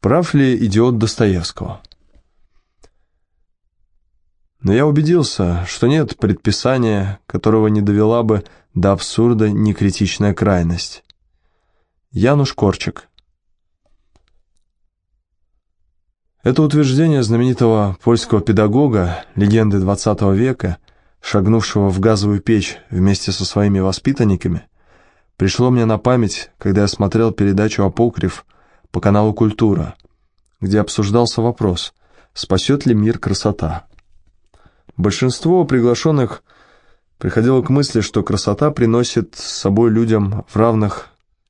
Прав ли идиот Достоевского? Но я убедился, что нет предписания, которого не довела бы до абсурда некритичная крайность. Януш Корчик Это утверждение знаменитого польского педагога, легенды XX века, шагнувшего в газовую печь вместе со своими воспитанниками, пришло мне на память, когда я смотрел передачу «Апокриф» по каналу «Культура», где обсуждался вопрос, спасет ли мир красота. Большинство приглашенных приходило к мысли, что красота приносит с собой людям в равных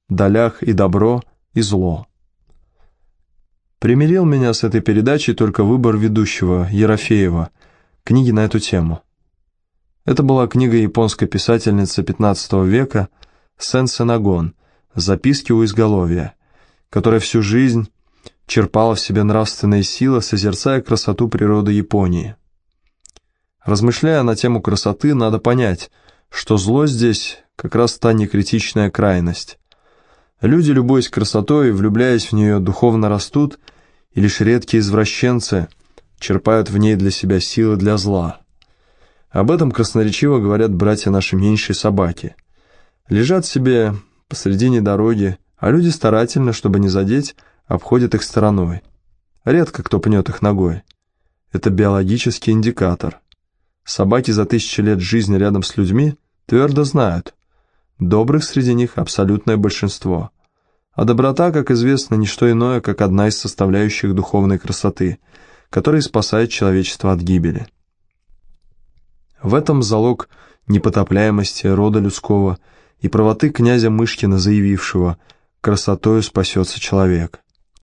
долях и добро, и зло. Примирил меня с этой передачей только выбор ведущего, Ерофеева, книги на эту тему. Это была книга японской писательницы XV века Сен Сенагон «Записки у изголовья», которая всю жизнь черпала в себе нравственные силы, созерцая красоту природы Японии. Размышляя на тему красоты, надо понять, что зло здесь как раз та некритичная крайность. Люди, любуясь красотой, влюбляясь в нее, духовно растут, и лишь редкие извращенцы черпают в ней для себя силы для зла. Об этом красноречиво говорят братья наши меньшие собаки. Лежат себе посредине дороги, а люди старательно, чтобы не задеть, обходят их стороной. Редко кто пнет их ногой. Это биологический индикатор. Собаки за тысячи лет жизни рядом с людьми твердо знают, Добрых среди них абсолютное большинство. А доброта, как известно, не что иное, как одна из составляющих духовной красоты, которая спасает человечество от гибели. В этом залог непотопляемости рода людского и правоты князя Мышкина, заявившего «красотою спасется человек».